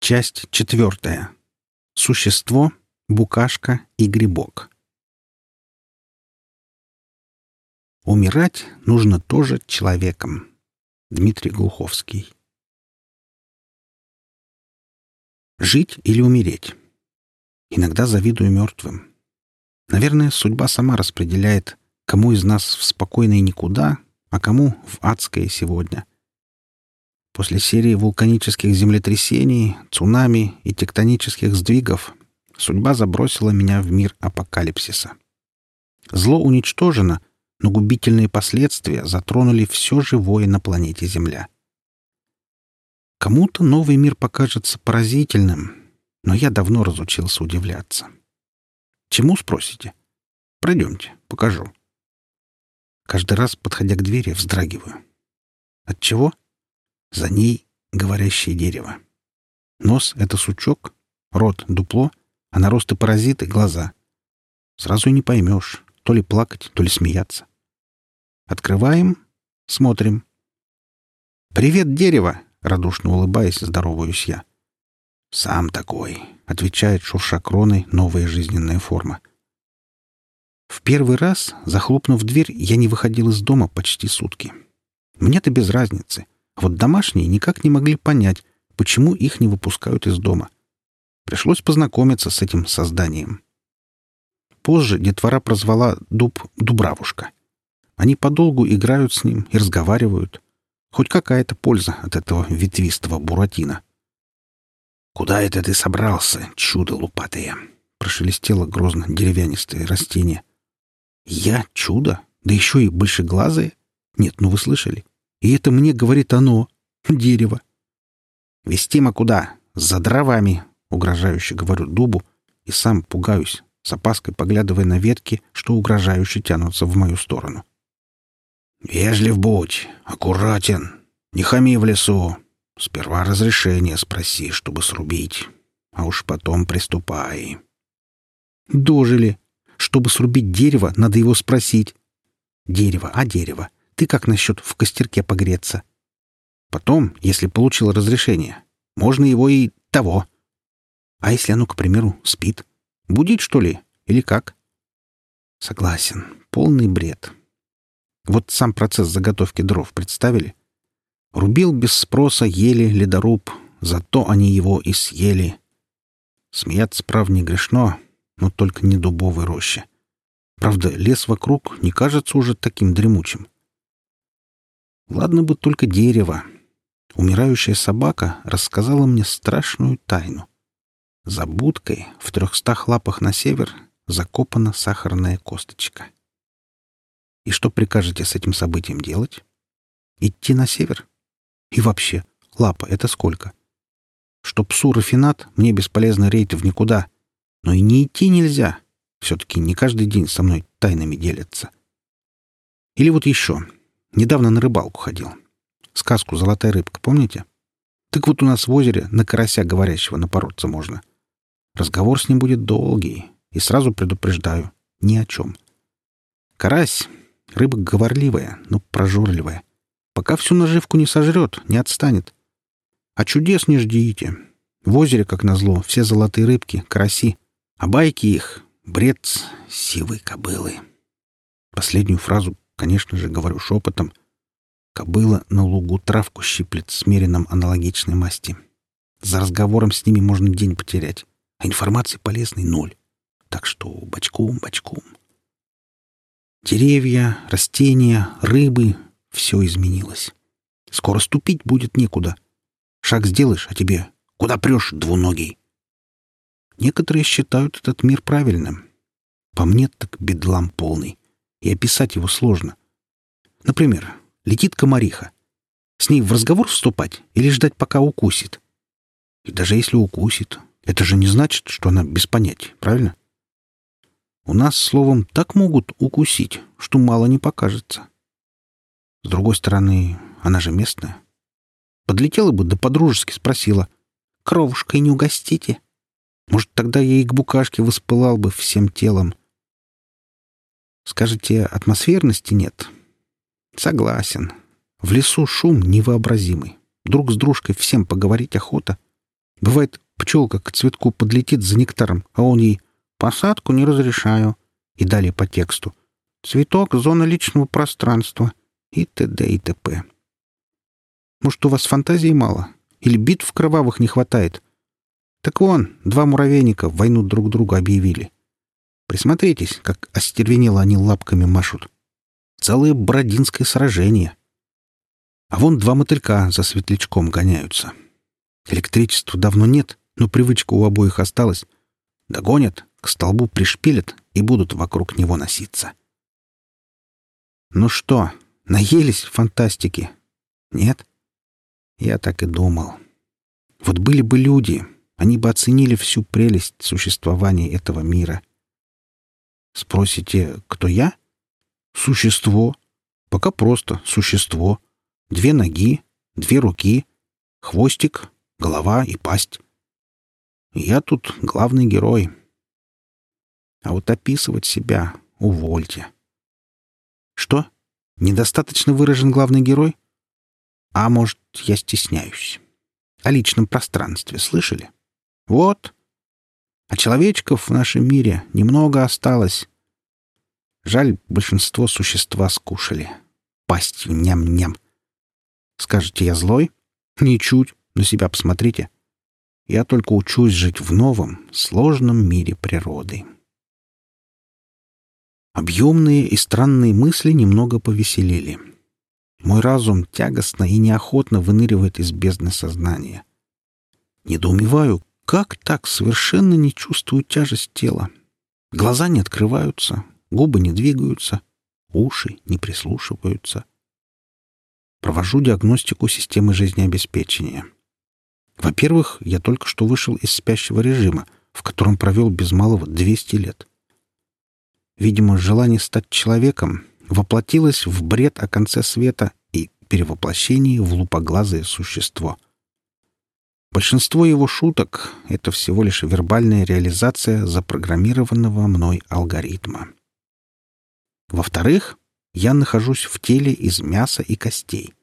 Часть четвертая. Существо, букашка и грибок. Умирать нужно тоже человеком. Дмитрий Глуховский. Жить или умереть? Иногда завидую мертвым. Наверное, судьба сама распределяет, кому из нас в спокойное никуда, а кому в адское сегодня. После серии вулканических землетрясений, цунами и тектонических сдвигов судьба забросила меня в мир апокалипсиса. Зло уничтожено, но губительные последствия затронули все живое на планете Земля. Кому-то новый мир покажется поразительным, но я давно разучился удивляться. Чему спросите? Пройдемте, покажу. Каждый раз, подходя к двери, вздрагиваю. От чего? За ней говорящее дерево. Нос — это сучок, рот — дупло, а наросты паразиты — глаза. Сразу не поймешь, то ли плакать, то ли смеяться. Открываем, смотрим. «Привет, дерево!» — радушно улыбаясь, здороваюсь я. «Сам такой», — отвечает, шурша кроной, новая жизненная форма. В первый раз, захлопнув дверь, я не выходил из дома почти сутки. Мне-то без разницы — вот домашние никак не могли понять, почему их не выпускают из дома. Пришлось познакомиться с этим созданием. Позже детвора прозвала дуб Дубравушка. Они подолгу играют с ним и разговаривают. Хоть какая-то польза от этого ветвистого буратино. «Куда это ты собрался, чудо лупатое?» — прошелестело грозно деревянистое растение. «Я чудо? Да еще и большеглазое? Нет, ну вы слышали? И это мне говорит оно, дерево. «Вестима куда? За дровами!» — угрожающе говорю дубу, и сам пугаюсь, с опаской поглядывая на ветки, что угрожающе тянутся в мою сторону. «Вежлив будь, аккуратен, не хами в лесу. Сперва разрешение спроси, чтобы срубить, а уж потом приступай». «Дожили. Чтобы срубить дерево, надо его спросить». «Дерево, а дерево? Ты как насчет в костерке погреться? Потом, если получил разрешение, можно его и того. А если оно, к примеру, спит? Будить, что ли? Или как? Согласен. Полный бред. Вот сам процесс заготовки дров представили? Рубил без спроса ели ледоруб, зато они его и съели. Смеяться, прав, не грешно, но только не дубовой роще. Правда, лес вокруг не кажется уже таким дремучим. Ладно бы только дерево. Умирающая собака рассказала мне страшную тайну. За будкой в трехстах лапах на север закопана сахарная косточка. И что прикажете с этим событием делать? Идти на север? И вообще, лапа — это сколько? Что псу рафинат, мне бесполезно рейд в никуда. Но и не идти нельзя. Все-таки не каждый день со мной тайнами делятся. Или вот еще — Недавно на рыбалку ходил. Сказку «Золотая рыбка», помните? Так вот у нас в озере на карася говорящего напороться можно. Разговор с ним будет долгий, и сразу предупреждаю — ни о чем. Карась — рыба говорливая, но прожорливая. Пока всю наживку не сожрет, не отстанет. А чудес не ждите. В озере, как назло, все золотые рыбки, караси, а байки их — бред сивой кобылы. Последнюю фразу Конечно же, говорю шепотом. Кобыла на лугу травку щиплет с мерином аналогичной масти. За разговором с ними можно день потерять, а информации полезной — ноль. Так что бочком, бочком. Деревья, растения, рыбы — все изменилось. Скоро ступить будет некуда. Шаг сделаешь, а тебе «Куда прешь, двуногий?» Некоторые считают этот мир правильным. По мне так бедлам полный и описать его сложно. Например, летит комариха. С ней в разговор вступать или ждать, пока укусит? И даже если укусит, это же не значит, что она без понятия, правильно? У нас, словом, так могут укусить, что мало не покажется. С другой стороны, она же местная. Подлетела бы да подружески спросила, «Кровушкой не угостите?» Может, тогда я и к букашке воспылал бы всем телом. Скажете, атмосферности нет? Согласен. В лесу шум невообразимый. Друг с дружкой всем поговорить охота. Бывает, пчелка к цветку подлетит за нектаром, а он ей «посадку не разрешаю». И далее по тексту «цветок — зона личного пространства» и т.д. и т.п. Может, у вас фантазии мало? Или битв кровавых не хватает? Так вон, два муравейника войну друг другу объявили. Присмотритесь, как остервенело они лапками машут. Целое бродинское сражение. А вон два мотылька за светлячком гоняются. Электричества давно нет, но привычка у обоих осталась. Догонят, к столбу пришпилят и будут вокруг него носиться. Ну что, наелись фантастики? Нет? Я так и думал. Вот были бы люди, они бы оценили всю прелесть существования этого мира. Спросите, кто я? Существо. Пока просто существо. Две ноги, две руки, хвостик, голова и пасть. Я тут главный герой. А вот описывать себя увольте. Что? Недостаточно выражен главный герой? А может, я стесняюсь? О личном пространстве слышали? Вот. А человечков в нашем мире немного осталось. Жаль, большинство существа скушали. Пастью ням-ням. Скажете, я злой? Ничуть. На себя посмотрите. Я только учусь жить в новом, сложном мире природы. Объемные и странные мысли немного повеселили. Мой разум тягостно и неохотно выныривает из бездны сознания. Недоумеваю, как так совершенно не чувствую тяжесть тела. Глаза не открываются, губы не двигаются, уши не прислушиваются. Провожу диагностику системы жизнеобеспечения. Во-первых, я только что вышел из спящего режима, в котором провел без малого 200 лет. Видимо, желание стать человеком воплотилось в бред о конце света и перевоплощении в лупоглазое существо. Большинство его шуток — это всего лишь вербальная реализация запрограммированного мной алгоритма. Во-вторых, я нахожусь в теле из мяса и костей.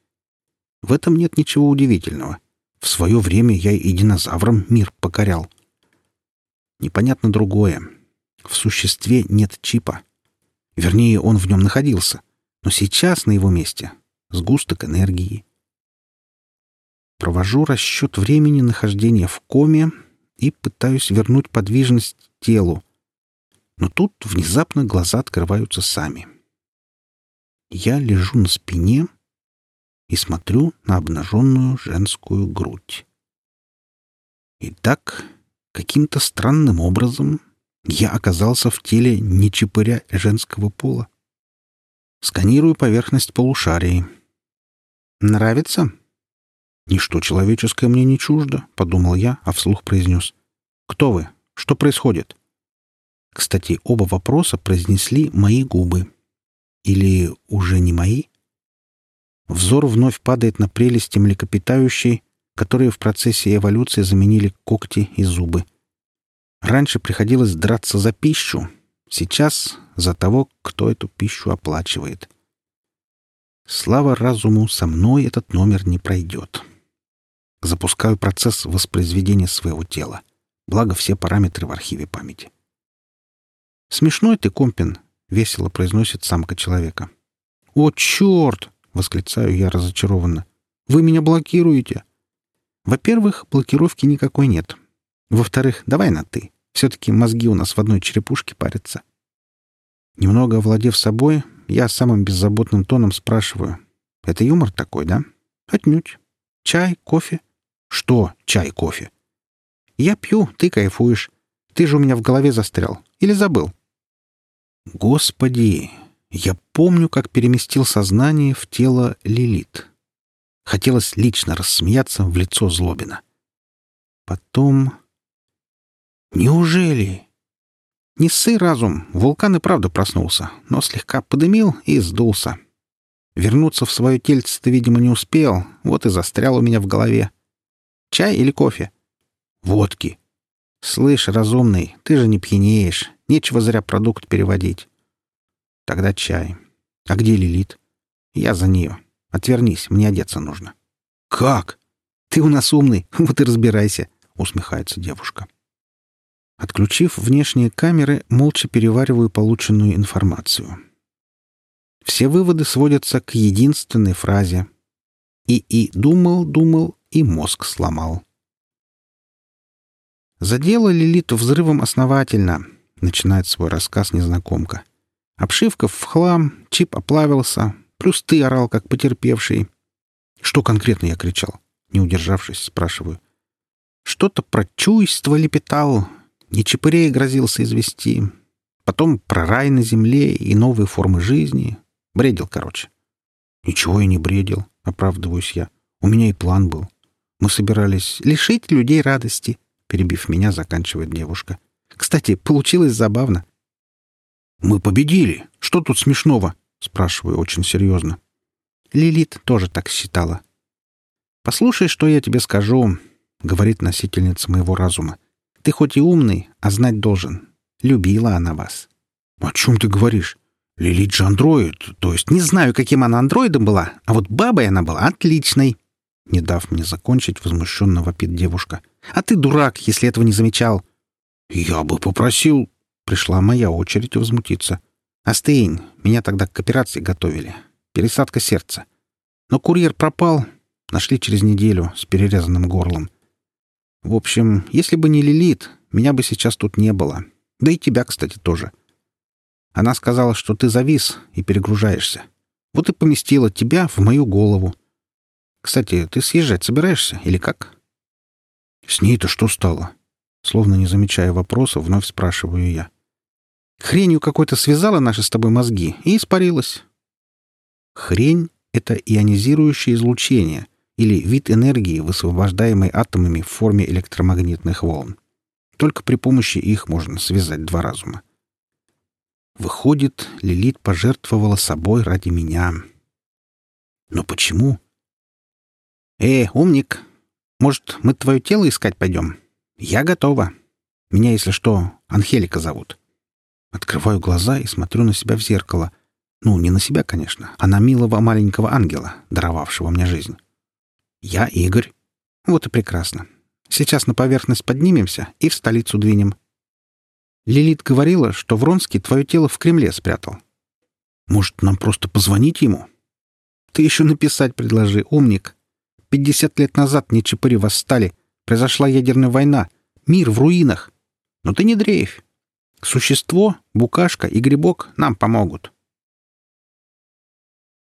В этом нет ничего удивительного. В свое время я и динозаврам мир покорял. Непонятно другое. В существе нет чипа. Вернее, он в нем находился. Но сейчас на его месте сгусток энергии. Провожу расчет времени нахождения в коме и пытаюсь вернуть подвижность телу. Но тут внезапно глаза открываются сами. Я лежу на спине и смотрю на обнаженную женскую грудь. Итак, каким-то странным образом я оказался в теле не чепыря женского пола. Сканирую поверхность полушарий. «Нравится?» «Ничто человеческое мне не чуждо», — подумал я, а вслух произнес. «Кто вы? Что происходит?» Кстати, оба вопроса произнесли мои губы. Или уже не мои? Взор вновь падает на прелести млекопитающей, которые в процессе эволюции заменили когти и зубы. Раньше приходилось драться за пищу, сейчас — за того, кто эту пищу оплачивает. Слава разуму, со мной этот номер не пройдет. Запускаю процесс воспроизведения своего тела. Благо, все параметры в архиве памяти. «Смешной ты, Компин!» — весело произносит самка человека. «О, черт!» — восклицаю я разочарованно. «Вы меня блокируете!» Во-первых, блокировки никакой нет. Во-вторых, давай на «ты». Все-таки мозги у нас в одной черепушке парятся. Немного овладев собой, я самым беззаботным тоном спрашиваю. «Это юмор такой, да?» «Отнюдь. Чай, кофе?» «Что чай, кофе?» «Я пью, ты кайфуешь. Ты же у меня в голове застрял. Или забыл?» «Господи! Я помню, как переместил сознание в тело Лилит. Хотелось лично рассмеяться в лицо Злобина. Потом Неужели? Не ссы разум, вулкан и правда проснулся, но слегка подымил и сдулся. Вернуться в свое тельце ты, видимо, не успел, вот и застрял у меня в голове. Чай или кофе? Водки. Слышь, разумный, ты же не пьянеешь, нечего зря продукт переводить. Тогда чай. А где Лилит? Я за нее. Отвернись, мне одеться нужно. Как? Ты у нас умный, вот и разбирайся. усмехается девушка. Отключив внешние камеры, молча перевариваю полученную информацию. Все выводы сводятся к единственной фразе. И-и думал, думал, и мозг сломал. «Задела Лилит взрывом основательно», — начинает свой рассказ незнакомка. «Обшивка в хлам, чип оплавился, плюс ты орал, как потерпевший». «Что конкретно я кричал?» Не удержавшись, спрашиваю. «Что-то про чуйство лепетал, не чепырей грозился извести. Потом про рай на земле и новые формы жизни. Бредил, короче». «Ничего я не бредил», — оправдываюсь я. «У меня и план был. Мы собирались лишить людей радости», — перебив меня, заканчивает девушка. «Кстати, получилось забавно». «Мы победили! Что тут смешного?» — спрашиваю очень серьезно. Лилит тоже так считала. «Послушай, что я тебе скажу», — говорит носительница моего разума. «Ты хоть и умный, а знать должен. Любила она вас». «О чем ты говоришь? Лилит же андроид, то есть не знаю, каким она андроидом была, а вот бабой она была отличной». Не дав мне закончить, возмущенно вопит девушка. «А ты дурак, если этого не замечал». «Я бы попросил...» Пришла моя очередь возмутиться. «Остынь, меня тогда к операции готовили. Пересадка сердца. Но курьер пропал. Нашли через неделю с перерезанным горлом. В общем, если бы не Лилит, меня бы сейчас тут не было. Да и тебя, кстати, тоже. Она сказала, что ты завис и перегружаешься. Вот и поместила тебя в мою голову. Кстати, ты съезжать собираешься или как? С ней-то что стало? Словно не замечая вопроса, вновь спрашиваю я. Хренью какой-то связала наши с тобой мозги и испарилась. Хрень — это ионизирующее излучение или вид энергии, высвобождаемой атомами в форме электромагнитных волн. Только при помощи их можно связать два разума. Выходит, Лилит пожертвовала собой ради меня. Но почему? «Э, умник, может, мы твое тело искать пойдем? Я готова. Меня, если что, Анхелика зовут». Открываю глаза и смотрю на себя в зеркало. Ну, не на себя, конечно, а на милого маленького ангела, даровавшего мне жизнь. Я Игорь. Вот и прекрасно. Сейчас на поверхность поднимемся и в столицу двинем. Лилит говорила, что Вронский твое тело в Кремле спрятал. Может, нам просто позвонить ему? Ты еще написать предложи, умник. Пятьдесят лет назад нечепыри восстали. Произошла ядерная война. Мир в руинах. Но ты не дрейфь. Существо, букашка и грибок нам помогут.